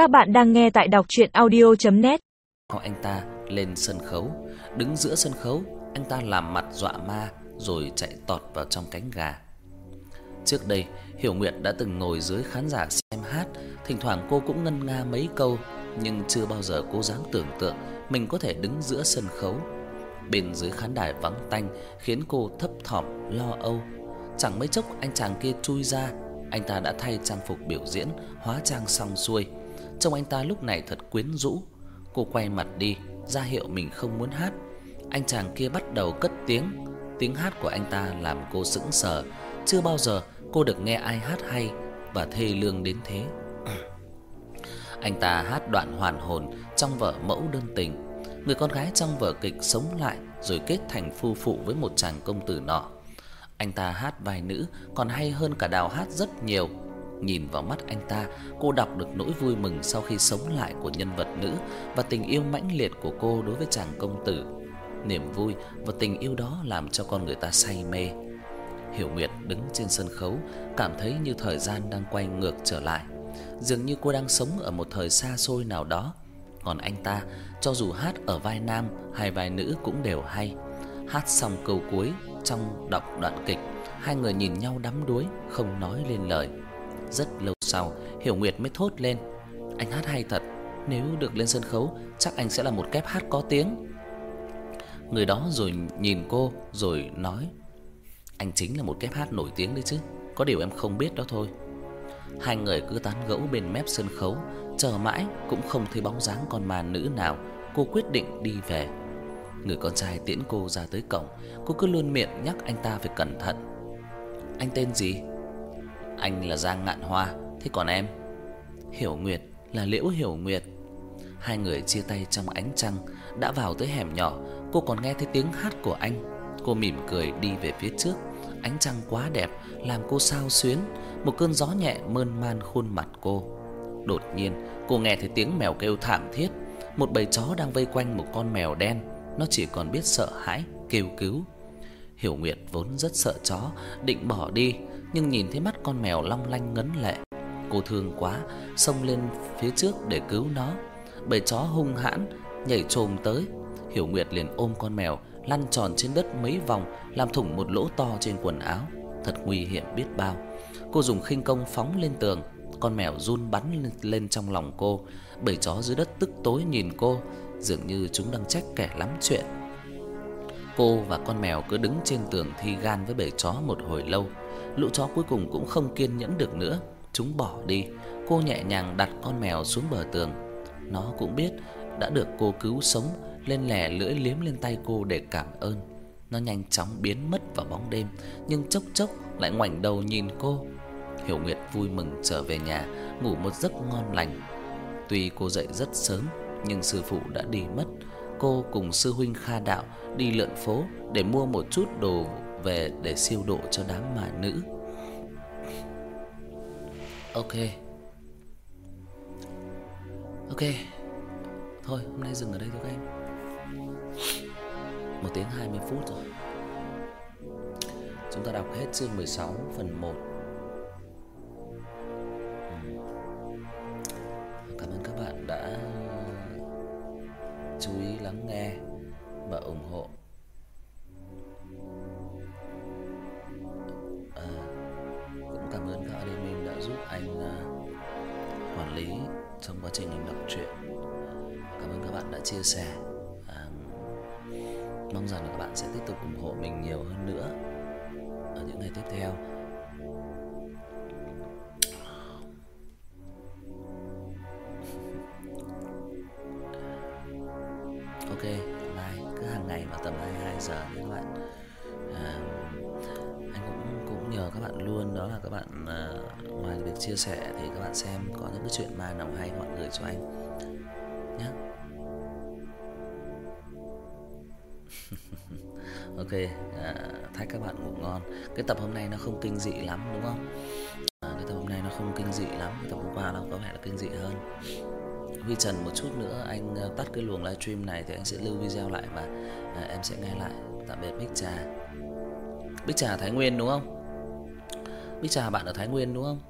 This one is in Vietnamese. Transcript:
Các bạn đang nghe tại đọc audio net Anh ta lên sân khấu, đứng giữa sân khấu, anh ta làm mặt dọa ma rồi chạy tọt vào trong cánh gà. Trước đây, Hiểu Nguyệt đã từng ngồi dưới khán giả xem hát, thỉnh thoảng cô cũng ngân nga mấy câu, nhưng chưa bao giờ cô dám tưởng tượng mình có thể đứng giữa sân khấu. Bên dưới khán đài vắng tanh khiến cô thấp thỏm lo âu. Chẳng mấy chốc anh chàng kia chui ra, anh ta đã thay trang phục biểu diễn, hóa trang xong xuôi. Trông anh ta lúc này thật quyến rũ. Cô quay mặt đi, ra hiệu mình không muốn hát. Anh chàng kia bắt đầu cất tiếng. Tiếng hát của anh ta làm cô sững sờ, chưa bao giờ cô được nghe ai hát hay và thê lương đến thế. Anh ta hát đoạn hoàn hồn trong vở Mẫu đơn tình. Người con gái trong vở kịch sống lại rồi kết thành phu phụ với một chàng công tử nọ. Anh ta hát vai nữ còn hay hơn cả Đào hát rất nhiều. Nhìn vào mắt anh ta, cô đọc được nỗi vui mừng sau khi sống lại của nhân vật nữ và tình yêu mãnh liệt của cô đối với chàng công tử. Niềm vui và tình yêu đó làm cho con người ta say mê. Hiểu Nguyệt đứng trên sân khấu, cảm thấy như thời gian đang quay ngược trở lại. Dường như cô đang sống ở một thời xa xôi nào đó. Còn anh ta, cho dù hát ở vai nam hay vai nữ cũng đều hay. Hát xong câu cuối trong đọc đoạn kịch, hai người nhìn nhau đắm đuối, không nói lên lời. Rất lâu sau, Hiểu Nguyệt mới thốt lên: "Anh hát hay thật, nếu được lên sân khấu, chắc anh sẽ là một kép hát có tiếng." Người đó rồi nhìn cô rồi nói: "Anh chính là một kép hát nổi tiếng đấy chứ, có điều em không biết đó thôi." Hai người cứ tán gẫu bên mép sân khấu, chờ mãi cũng không thấy bóng dáng con ma nữ nào, cô quyết định đi về. Người con trai tiễn cô ra tới cổng, cô cứ luôn miệng nhắc anh ta phải cẩn thận. Anh tên gì? Anh là Giang Ngạn Hoa, thế còn em? Hiểu Nguyệt là Liễu Hiểu Nguyệt. Hai người chia tay trong ánh trăng, đã vào tới hẻm nhỏ, cô còn nghe thấy tiếng hát của anh. Cô mỉm cười đi về phía trước. Ánh trăng quá đẹp làm cô sao xuyến, một cơn gió nhẹ mơn man khuôn mặt cô. Đột nhiên, cô nghe thấy tiếng mèo kêu thảm thiết, một bầy chó đang vây quanh một con mèo đen, nó chỉ còn biết sợ hãi kêu cứu. Hiểu Nguyệt vốn rất sợ chó, định bỏ đi, nhưng nhìn thấy mắt con mèo long lanh ngấn lệ, cô thương quá, xông lên phía trước để cứu nó. Bầy chó hung hãn nhảy chồm tới, Hiểu Nguyệt liền ôm con mèo lăn tròn trên đất mấy vòng, làm thủng một lỗ to trên quần áo, thật nguy hiểm biết bao. Cô dùng khinh công phóng lên tường, con mèo run bắn lên, lên trong lòng cô, bầy chó dưới đất tức tối nhìn cô, dường như chúng đang trách kẻ lắm chuyện. Cô và con mèo cứ đứng trên tường thi gan với bầy chó một hồi lâu. Lũ chó cuối cùng cũng không kiên nhẫn được nữa, chúng bỏ đi. Cô nhẹ nhàng đặt con mèo xuống bờ tường. Nó cũng biết đã được cô cứu sống, lên lẻ lưỡi liếm lên tay cô để cảm ơn. Nó nhanh chóng biến mất vào bóng đêm, nhưng chốc chốc lại ngoảnh đầu nhìn cô. Hiểu Nguyệt vui mừng trở về nhà, ngủ một giấc ngon lành. Tuy cô dậy rất sớm, nhưng sư phụ đã đi mất. Cô cùng sư huynh Kha Đạo đi lượn phố để mua một chút đồ về để siêu độ cho đám ma nữ. Ok. Ok. Thôi, hôm nay dừng ở đây thôi các em. Một tiếng 20 phút rồi. Chúng ta đọc hết chương 16 phần 1. Trong quá trình mình đọc truyện. Cảm ơn các bạn đã chia sẻ. À, mong rằng là các bạn sẽ tiếp tục ủng hộ mình nhiều hơn nữa ở những ngày tiếp theo. Ok, like cứ hàng ngày vào tầm 22 giờ nha các bạn. À, anh cũng cũng nhờ các bạn luôn đó là các bạn à, chia sẻ thì các bạn xem có những cái chuyện ma nào hay mọi người cho anh nhé. ok, à, thách các bạn ngủ ngon. Cái tập hôm nay nó không kinh dị lắm đúng không? À, cái tập hôm nay nó không kinh dị lắm, cái tập hôm qua nó có vẻ là kinh dị hơn. Huy Trần một chút nữa anh à, tắt cái luồng livestream này thì anh sẽ lưu video lại và à, em sẽ nghe lại. Tạm biệt Bích Trà. Bích Trà Thái Nguyên đúng không? Bích Trà bạn ở Thái Nguyên đúng không?